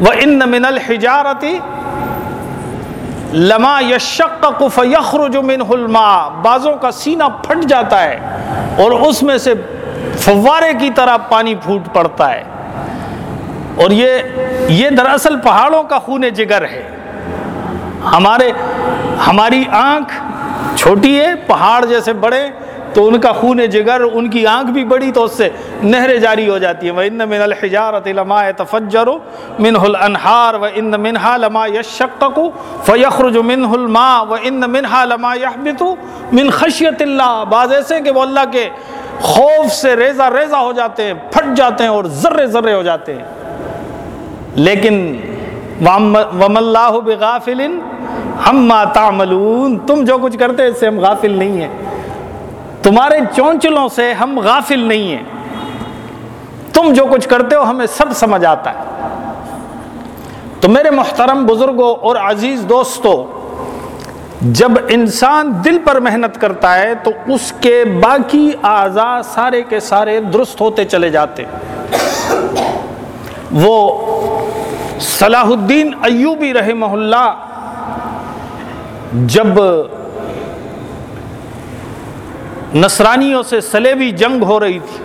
وہ ان من الحجارتی لما یشق فیخرج منہ الماء۔ بعضوں کا سینہ پھٹ جاتا ہے اور اس میں سے فوارے کی طرح پانی پھوٹ پڑتا ہے۔ اور یہ یہ دراصل پہاڑوں کا خون جگر ہے۔ ہمارے ہماری آنکھ چھوٹی ہے، پہاڑ جیسے بڑے، تو ان کا خون جگر، ان کی آنکھ بھی بڑی، تو اس سے نہریں جاری ہو جاتی ہیں۔ وہ ان من الحجارت وَإِنَّ مِنَ الْحِجَارَةِ لَمَا يَتَفَجَّرُ مِنْهُ الْأَنْحَارُ وَإِنَّ مِنْهَا لَمَا يَشَّقَّقُ فَيَخْرُجُ مِنْهُ الْمَاءُ وَإِنَّ مِنْهَا لَمَا يَحْبِطُ مِنْ خَشْيَةِ اللَّهِ بعض ایسے کہ وہ اللہ کے خوف سے ریزہ ریزہ ہو جاتے ہیں، پھٹ جاتے ہیں اور ذرے ذرے ہو جاتے ہیں۔ لیکن وَمَ اللَّهُ بِغَافِلٍ ہم تعملون۔ تم جو کچھ کرتے اس سے ہم غافل نہیں ہیں۔ تمہارے چونچلوں سے ہم غافل نہیں ہیں۔ تم جو کچھ کرتے ہو ہمیں سب سمجھ آتا ہے۔ تو میرے محترم بزرگوں اور عزیز دوستوں، جب انسان دل پر محنت کرتا ہے تو اس کے باقی اعضاء سارے کے سارے درست ہوتے چلے جاتے۔ وہ صلاح الدین ایوبی رحمہ اللہ، جب نصرانیوں سے سلیبی جنگ ہو رہی تھی،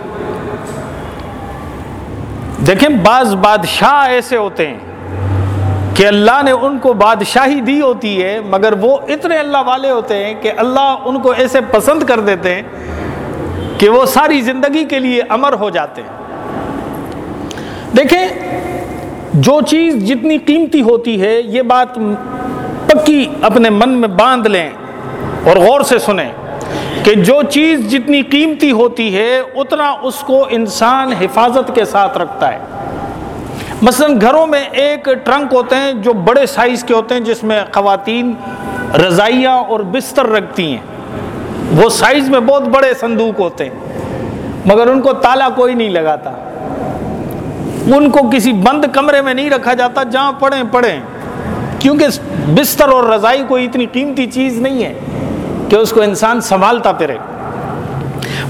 دیکھیں بعض بادشاہ ایسے ہوتے ہیں کہ اللہ نے ان کو بادشاہی دی ہوتی ہے، مگر وہ اتنے اللہ والے ہوتے ہیں کہ اللہ ان کو ایسے پسند کر دیتے ہیں کہ وہ ساری زندگی کے لیے امر ہو جاتے ہیں۔ دیکھیں جو چیز جتنی قیمتی ہوتی ہے، یہ بات پکی اپنے من میں باندھ لیں اور غور سے سنیں کہ جو چیز جتنی قیمتی ہوتی ہے، اتنا اس کو انسان حفاظت کے ساتھ رکھتا ہے۔ مثلا گھروں میں ایک ٹرنک ہوتے ہیں جو بڑے سائز کے ہوتے ہیں، جس میں خواتین رضائیاں اور بستر رکھتی ہیں۔ وہ سائز میں بہت بڑے صندوق ہوتے ہیں، مگر ان کو تالا کوئی نہیں لگاتا۔ ان کو کسی بند کمرے میں نہیں رکھا جاتا، جہاں پڑھیں پڑھیں۔ کیونکہ بستر اور رضائی کوئی اتنی قیمتی چیز نہیں ہے کہ اس کو انسان سنبھالتا پھرے۔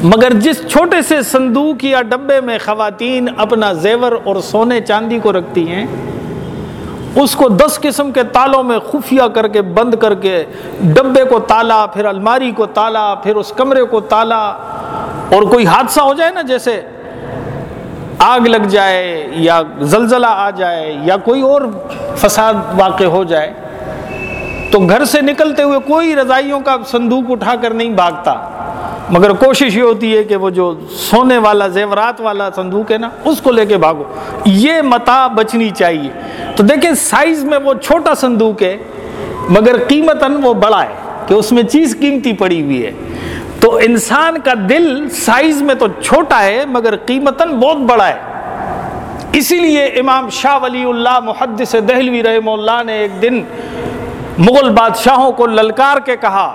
مگر جس چھوٹے سے صندوق یا ڈبے میں خواتین اپنا زیور اور سونے چاندی کو رکھتی ہیں، اس کو دس قسم کے تالوں میں خفیہ کر کے، بند کر کے ڈبے کو تالا، پھر الماری کو تالا، پھر اس کمرے کو تالا، اور کوئی حادثہ ہو جائے نا جیسے آگ لگ جائے یا زلزلہ آ جائے یا کوئی اور فساد واقع ہو جائے، تو گھر سے نکلتے ہوئے کوئی رضائیوں کا صندوق اٹھا کر نہیں بھاگتا۔ مگر کوشش یہ ہوتی ہے کہ وہ جو سونے والا، زیورات والا صندوق ہے نا، اس کو لے کے بھاگو۔ یہ متا بچنی چاہیے۔ تو دیکھیں سائز میں وہ چھوٹا صندوق ہے، مگر قیمتاً وہ بڑا ہے کہ اس میں چیز قیمتی پڑی ہوئی ہے۔ تو انسان کا دل سائز میں تو چھوٹا ہے، مگر قیمتاً بہت بڑا ہے۔ اسی لیے امام شاہ ولی اللہ محدث دہلوی رحمہ اللہ نے ایک دن مغل بادشاہوں کو للکار کے کہا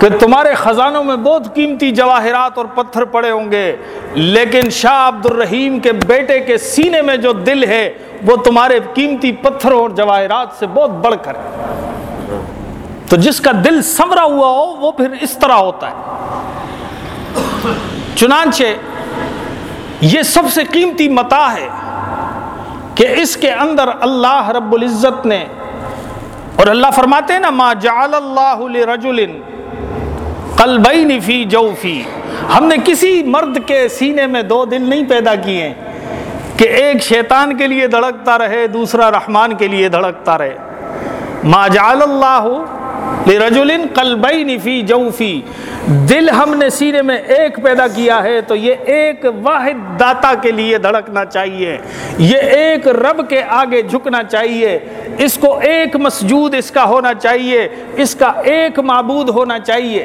کہ تمہارے خزانوں میں بہت قیمتی جواہرات اور پتھر پڑے ہوں گے، لیکن شاہ عبد الرحیم کے بیٹے کے سینے میں جو دل ہے، وہ تمہارے قیمتی پتھروں اور جواہرات سے بہت بڑھ کر تو جس کا دل سمرا ہوا ہو، وہ پھر اس طرح ہوتا ہے۔ چنانچہ یہ سب سے قیمتی متا ہے کہ اس کے اندر اللہ رب العزت نے، اور اللہ فرماتے ہیں نا، ما جعل اللہ لرجل قلبین فی جوفی ہم نے کسی مرد کے سینے میں دو دل نہیں پیدا کیے کہ ایک شیطان کے لیے دھڑکتا رہے، دوسرا رحمان کے لیے دھڑکتا رہے۔ ما جعل اللہ لرجل قلبین فی جوفی۔ دل ہم نے سینے میں ایک پیدا کیا ہے تو یہ ایک واحد داتا کے لیے دھڑکنا چاہیے۔ یہ ایک رب کے آگے جھکنا چاہیے۔ اس کو ایک مسجود اس کا ہونا چاہیے۔ اس کا ایک معبود ہونا چاہیے۔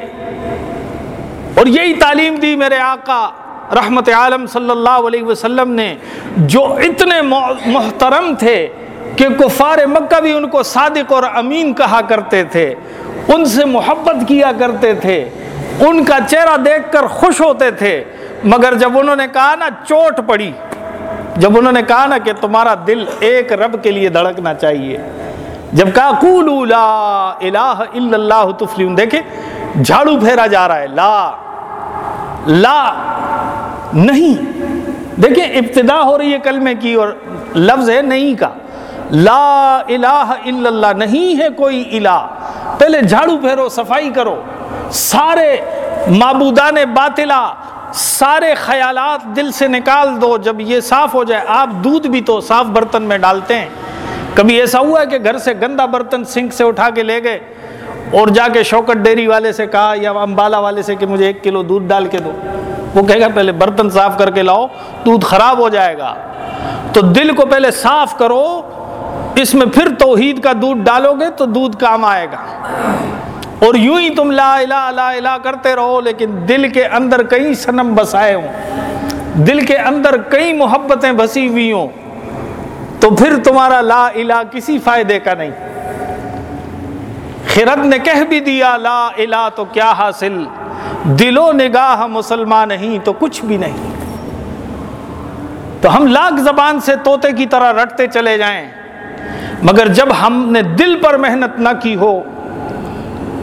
اور یہی تعلیم دی میرے آقا رحمت عالم صلی اللہ علیہ وسلم نے، جو اتنے محترم تھے کہ کفار مکہ بھی ان کو صادق اور امین کہا کرتے تھے۔ ان سے محبت کیا کرتے تھے، ان کا چہرہ دیکھ کر خوش ہوتے تھے۔ مگر جب انہوں نے کہا نا، چوٹ پڑی۔ جب انہوں نے کہا نا کہ تمہارا دل ایک رب کے لیے دھڑکنا چاہیے۔ جب کہا، قولوا لا الہ الا اللہ تفلیون دیکھیں، جھاڑو پھیرا جا رہا ہے۔ لا لا، نہیں۔ دیکھیں، ابتدا ہو رہی ہے کلمے کی اور لفظ ہے نہیں کا۔ لا الہ الا اللہ نہیں ہے کوئی الہ۔ پہلے جھاڑو پھیرو، صفائی کرو۔ سارے معبودان باطلا سارے خیالات دل سے نکال دو۔ جب یہ صاف ہو جائے، آپ دودھ بھی تو صاف برتن میں ڈالتے ہیں۔ کبھی ایسا ہوا ہے کہ گھر سے گندا برتن سنک سے اٹھا کے لے گئے اور جا کے شوکت ڈیری والے سے کہا یا امبالا والے سے کہ مجھے ایک کلو دودھ ڈال کے دو۔ وہ کہے گا، پہلے برتن صاف کر کے لاؤ، دودھ خراب ہو جائے گا۔ تو دل کو پہلے صاف کرو۔ اس میں پھر توحید کا دودھ ڈالو گے تو دودھ کام آئے گا۔ اور یوں ہی تم لا الہ لا الہ کرتے رہو، لیکن دل کے اندر کئی سنم بسائے ہوں۔ دل کے اندر کئی محبتیں بسی ہوئی ہوں۔ تو پھر تمہارا لا الہ کسی فائدے کا نہیں۔ خرد نے کہہ بھی دیا، لا الہ تو کیا حاصل؟ دل و نگاہ مسلمان نہیں تو کچھ بھی نہیں۔ تو ہم لاکھ زبان سے توتے کی طرح رٹتے چلے جائیں۔ مگر جب ہم نے دل پر محنت نہ کی ہو،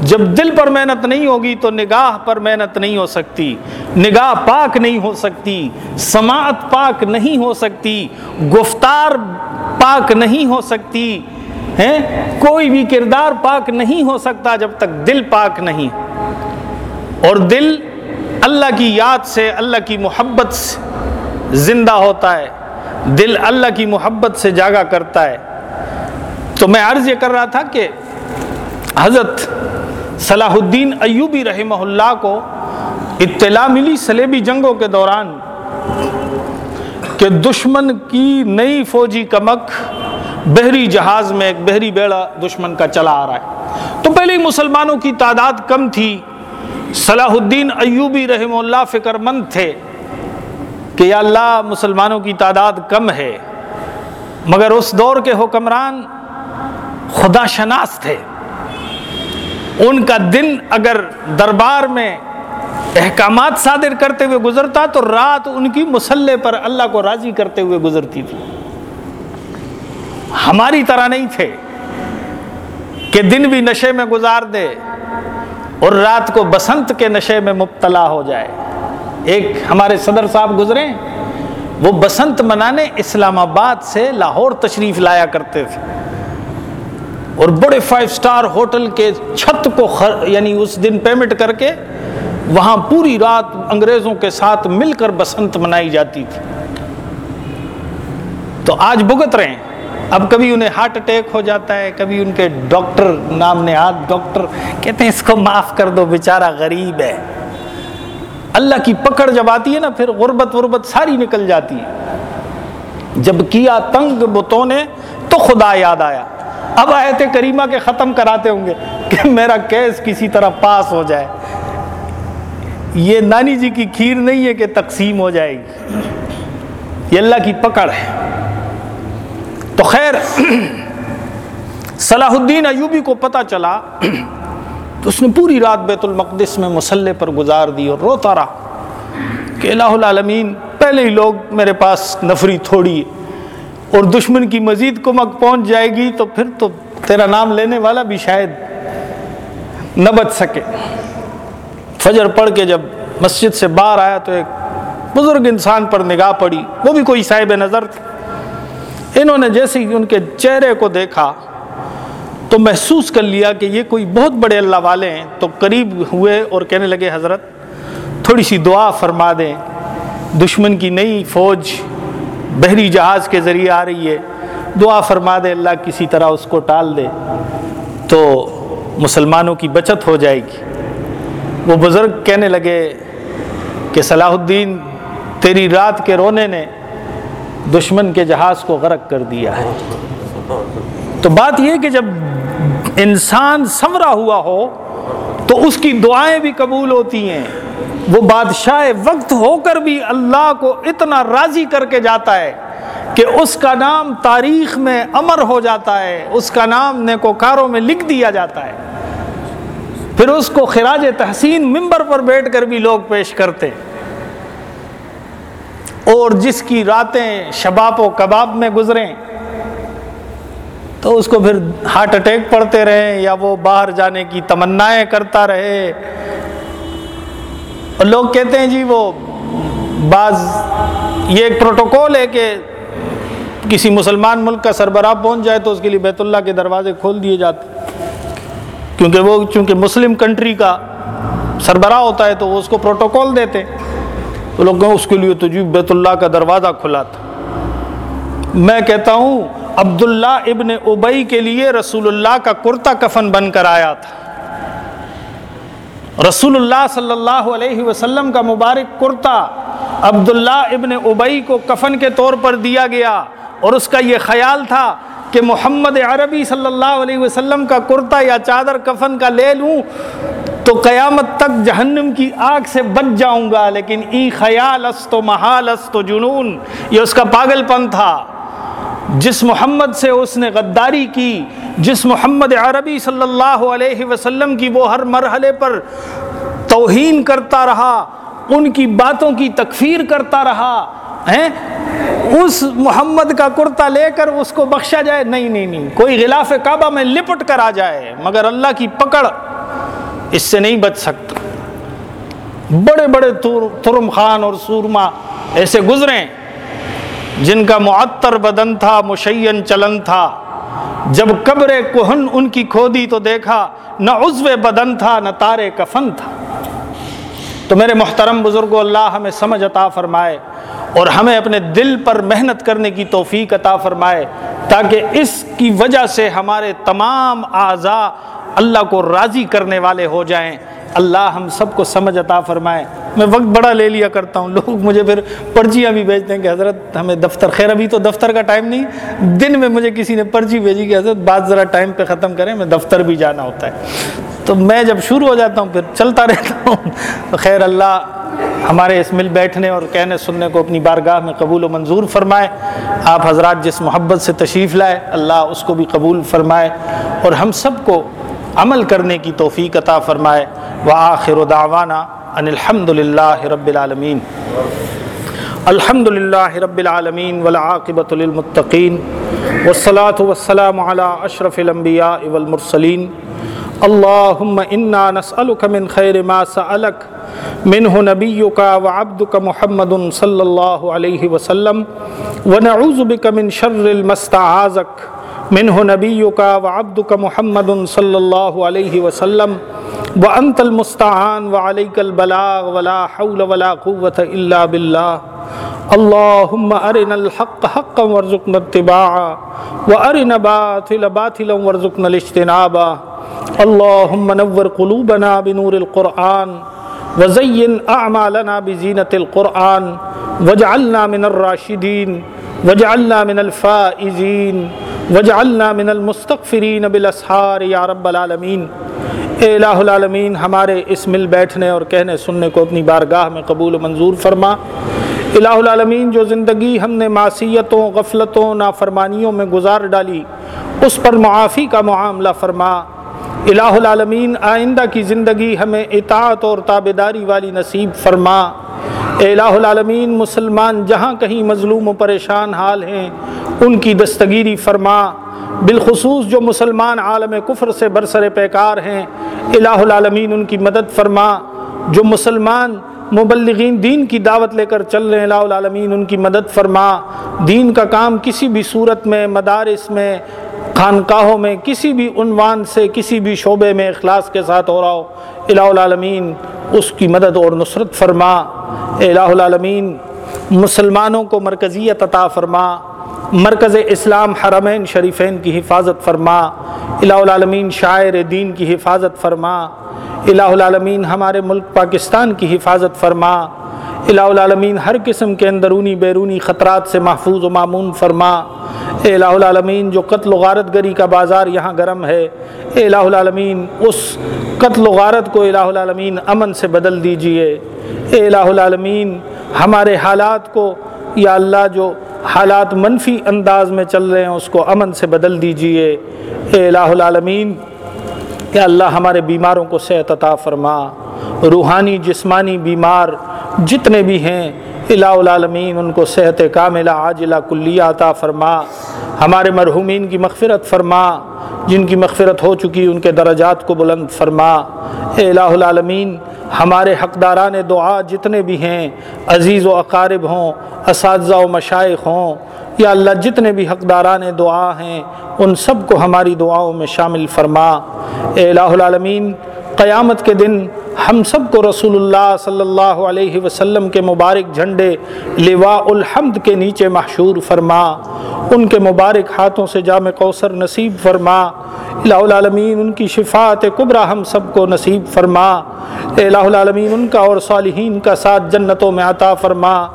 جب دل پر محنت نہیں ہوگی تو نگاہ پر محنت نہیں ہو سکتی، نگاہ پاک نہیں ہو سکتی، سماعت پاک نہیں ہو سکتی، گفتار پاک نہیں ہو سکتی ہے کوئی بھی کردار پاک نہیں ہو سکتا جب تک دل پاک نہیں۔ اور دل اللہ کی یاد سے، اللہ کی محبت سے زندہ ہوتا ہے۔ دل اللہ کی محبت سے جاگا کرتا ہے۔ تو میں عرض یہ کر رہا تھا کہ حضرت صلاح الدین ایوبی رحمہ اللہ کو اطلاع ملی سلیبی جنگوں کے دوران کہ دشمن کی نئی فوجی کمک بحری جہاز میں ایک بحری بیڑا دشمن کا چلا آ رہا ہے۔ تو پہلے ہی مسلمانوں کی تعداد کم تھی۔ صلاح الدین ایوبی رحم اللہ فکر مند تھے کہ یا اللہ مسلمانوں کی تعداد کم ہے، مگر اس دور کے حکمران خدا شناس تھے۔ ان کا دن اگر دربار میں احکامات صادر کرتے ہوئے گزرتا تو رات ان کی مسلح پر اللہ کو راضی کرتے ہوئے گزرتی تھی۔ ہماری طرح نہیں تھے کہ دن بھی نشے میں گزار دے اور رات کو بسنت کے نشے میں مبتلا ہو جائے۔ ایک ہمارے صدر صاحب گزرے، وہ بسنت منانے اسلام آباد سے لاہور تشریف لایا کرتے تھے۔ اور بڑے فائیو سٹار ہوٹل کے چھت کو یعنی اس دن پیمنٹ کر کے وہاں پوری رات انگریزوں کے ساتھ مل کر بسنت منائی جاتی تھی۔ تو آج بھگت رہے ہیں۔ اب کبھی انہیں ہارٹ اٹیک ہو جاتا ہے، کبھی ان کے ڈاکٹر نام نہاد ڈاکٹر کہتے ہیں، اس کو معاف کر دو، بیچارہ غریب ہے۔ اللہ کی پکڑ جب آتی ہے نا، پھر غربت وربت ساری نکل جاتی ہے۔ جب کیا تنگ بتوں نے تو خدا یاد آیا۔ اب آیت کریمہ کے ختم کراتے ہوں گے کہ میرا کیس کسی طرح پاس ہو جائے۔ یہ نانی جی کی کھیر نہیں ہے کہ تقسیم ہو جائے گی۔ یہ اللہ کی پکڑ ہے۔ تو خیر، صلاح الدین ایوبی کو پتہ چلا تو اس نے پوری رات بیت المقدس میں مسلح پر گزار دی اور روتا رہا کہ الہ العالمین، پہلے ہی لوگ میرے پاس نفری تھوڑی اور دشمن کی مزید کمک پہنچ جائے گی تو پھر تو تیرا نام لینے والا بھی شاید نہ بچ سکے۔ فجر پڑھ کے جب مسجد سے باہر آیا تو ایک بزرگ انسان پر نگاہ پڑی۔ وہ بھی کوئی صاحب نظر تھا انہوں نے جیسے ہی ان کے چہرے کو دیکھا تو محسوس کر لیا کہ یہ کوئی بہت بڑے اللہ والے ہیں۔ تو قریب ہوئے اور کہنے لگے، حضرت، تھوڑی سی دعا فرما دیں۔ دشمن کی نئی فوج بحری جہاز کے ذریعے آ رہی ہے۔ دعا فرما دے، اللہ کسی طرح اس کو ٹال دے تو مسلمانوں کی بچت ہو جائے گی۔ وہ بزرگ کہنے لگے کہ صلاح الدین، تیری رات کے رونے نے دشمن کے جہاز کو غرق کر دیا ہے۔ تو بات یہ کہ جب انسان سمرا ہوا ہو تو اس کی دعائیں بھی قبول ہوتی ہیں۔ وہ بادشاہ وقت ہو کر بھی اللہ کو اتنا راضی کر کے جاتا ہے کہ اس کا نام تاریخ میں امر ہو جاتا ہے، اس کا نام نیکوکاروں میں لکھ دیا جاتا ہے۔ پھر اس کو خراج تحسین ممبر پر بیٹھ کر بھی لوگ پیش کرتے۔ اور جس کی راتیں شباب و کباب میں گزریں، تو اس کو پھر ہارٹ اٹیک پڑتے رہے یا وہ باہر جانے کی تمنائیں کرتا رہے۔ اور لوگ کہتے ہیں جی وہ بعض یہ ایک پروٹوکول ہے کہ کسی مسلمان ملک کا سربراہ پہنچ جائے تو اس کے لیے بیت اللہ کے دروازے کھول دیے جاتے کیونکہ وہ چونکہ مسلم کنٹری کا سربراہ ہوتا ہے تو وہ اس کو پروٹوکول دیتے تو لوگ اس کے لیے تو جی بیت اللہ کا دروازہ کھلا تھا۔ میں کہتا ہوں عبداللہ ابن ابئی کے لیے رسول اللہ کا کرتا کفن بن کر آیا تھا۔ رسول اللہ صلی اللہ علیہ وسلم کا مبارک کرتا عبداللہ ابن ابئی کو کفن کے طور پر دیا گیا اور اس کا یہ خیال تھا کہ محمد عربی صلی اللہ علیہ وسلم کا کرتا یا چادر کفن کا لے لوں تو قیامت تک جہنم کی آگ سے بچ جاؤں گا، لیکن ای خیال است و محال است و جنون، یہ اس کا پاگل پن تھا۔ جس محمد سے اس نے غداری کی، جس محمد عربی صلی اللہ علیہ وسلم کی وہ ہر مرحلے پر توہین کرتا رہا، ان کی باتوں کی تکفیر کرتا رہا اس محمد کا کرتا لے کر اس کو بخشا جائے، نہیں نہیں نہیں، کوئی غلاف کعبہ میں لپٹ کر آ جائے، مگر اللہ کی پکڑ اس سے نہیں بچ سکتا۔ بڑے بڑے ترم خان اور سورما ایسے گزرے۔ جن کا معطر بدن تھا، مشین چلن تھا۔ جب قبر کوہن ان کی کھودی تو دیکھا، نہ عزو بدن تھا، نہ تارے کفن تھا۔ تو میرے محترم بزرگو، اللہ ہمیں سمجھ عطا فرمائے اور ہمیں اپنے دل پر محنت کرنے کی توفیق عطا فرمائے تاکہ اس کی وجہ سے ہمارے تمام اعضاء اللہ کو راضی کرنے والے ہو جائیں۔ اللہ ہم سب کو سمجھ عطا فرمائے۔ میں وقت بڑا لے لیا کرتا ہوں۔ لوگ مجھے پھر پرچیاں بھی بھیجتے ہیں کہ حضرت ہمیں دفتر، خیر ابھی تو دفتر کا ٹائم نہیں، دن میں مجھے کسی نے پرچی بھیجی کہ حضرت بات ذرا ٹائم پہ ختم کریں، میں دفتر بھی جانا ہوتا ہے۔ تو میں جب شروع ہو جاتا ہوں، پھر چلتا (laughs) رہتا ہوں۔ تو خیر اللہ ہمارے اس مل بیٹھنے اور کہنے سننے کو اپنی بارگاہ میں قبول و منظور فرمائے۔ آپ حضرات جس محبت سے تشریف لائے، اللہ اس کو بھی قبول فرمائے اور ہم سب کو عمل کرنے کی توفیق عطا فرمائے۔ وآخر دعوانا ان الحمد للہ رب العالمین. الحمد للہ رب العالمین والعاقبۃ للمتقین والصلاة والسلام على اشرف الانبیاء والمرسلین. اللہم انا نسألک من خیر ما سألک، منہ نبیک وعبدک محمد صلی اللہ علیہ وسلم ونعوذ بک من شر المستعازک منہ نبیک وعبدک محمد صلی اللہ علیہ وسلم وانت المستعان وعلیک البلاغ ولا حول ولا قوة الا باللہ اللہم ارنا الحق حقا ورزقنا اتباعا وارنا باطل باطلا ورزقنا الاجتنابا اللہم نور قلوبنا بنور القرآن وزین اعمالنا بزینت القرآن وجعلنا من الراشدین وجعلنا من الفائزین وجعلنا من المستغفرین بالاسحار یا رب العالمین اے الہ العالمین، ہمارے اس مل بیٹھنے اور کہنے سننے کو اپنی بارگاہ میں قبول و منظور فرما۔ الہ العالمین، جو زندگی ہم نے معصیتوں، غفلتوں، نافرمانیوں میں گزار ڈالی، اس پر معافی کا معاملہ فرما۔ الہ العالمین، آئندہ کی زندگی ہمیں اطاعت اور تابداری والی نصیب فرما۔ اے الہ العالمین، مسلمان جہاں کہیں مظلوم و پریشان حال ہیں، ان کی دستگیری فرما۔ بالخصوص جو مسلمان عالم کفر سے برسر پیکار ہیں، الہ العالمین ان کی مدد فرما، جو مسلمان مبلغین دین کی دعوت لے کر چل رہے ہیں، الہ العالمین ان کی مدد فرما۔ دین کا کام کسی بھی صورت میں، مدارس میں، خانقاہوں میں، کسی بھی عنوان سے، کسی بھی شعبے میں اخلاص کے ساتھ ہو رہا ہو، الہ العالمین اس کی مدد اور نصرت فرما۔ الہ العالمین مسلمانوں کو مرکزیت عطا فرما، مرکز اسلام حرمین شریفین کی حفاظت فرما، الہ العالمین شاعر دین کی حفاظت فرما، الہ العالمین ہمارے ملک پاکستان کی حفاظت فرما، الہ العالمین ہر قسم کے اندرونی بیرونی خطرات سے محفوظ و معمون فرما، اے الہ العالمین جو قتل و غارت گری کا بازار یہاں گرم ہے، اے الہ العالمین اس قتل و غارت کو الہ العالمین امن سے بدل دیجیے، اے الہ العالمین ہمارے حالات کو یا اللہ جو حالات منفی انداز میں چل رہے ہیں اس کو امن سے بدل دیجیے۔ اے الہ العالمین، یا اللہ ہمارے بیماروں کو صحت عطا فرما۔ روحانی جسمانی بیمار جتنے بھی ہیں الہ العالمین، ان کو صحت کاملہ، عاجلہ کلیہ عطا فرما۔ ہمارے مرحومین کی مغفرت فرما۔ جن کی مغفرت ہو چکی، ان کے درجات کو بلند فرما۔ اے الہ العالمین، ہمارے حقداران دعا جتنے بھی ہیں، عزیز و اقارب ہوں، اساتذہ و مشائق ہوں، یا اللہ جتنے بھی حقداران دعا ہیں، ان سب کو ہماری دعاؤں میں شامل فرما۔ اے الہ العالمین قیامت کے دن ہم سب کو رسول اللہ صلی اللہ علیہ وسلم کے مبارک جھنڈے لواء الحمد کے نیچے محشور فرما، ان کے مبارک ہاتھوں سے جامع کوثر نصیب فرما۔ الہ العالمین، ان کی شفاعت قبرہ ہم سب کو نصیب فرما۔ اے الہ العالمین، ان کا اور صالحین کا ساتھ جنتوں میں عطا فرما۔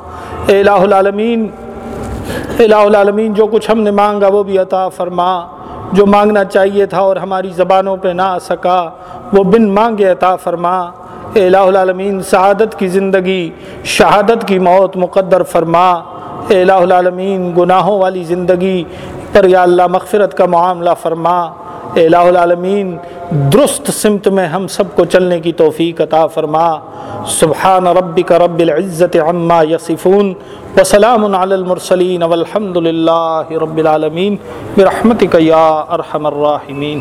اے الہ العالمین الہ العالمین، جو کچھ ہم نے مانگا وہ بھی عطا فرما۔ جو مانگنا چاہیے تھا اور ہماری زبانوں پہ نہ آ سکا، وہ بن مانگے عطا فرما۔ اے الہ العالمین، سعادت کی زندگی، شہادت کی موت مقدر فرما۔ اے الہ العالمین، گناہوں والی زندگی پر یا اللہ مغفرت کا معاملہ فرما۔ اے الہ العالمین، درست سمت میں ہم سب کو چلنے کی توفیق عطا فرما۔ سبحان ربک رب العزت عما یصفون۔ وسلام علی المرسلین والحمد للہ رب العالمین برحمتک یا ارحم الراحمین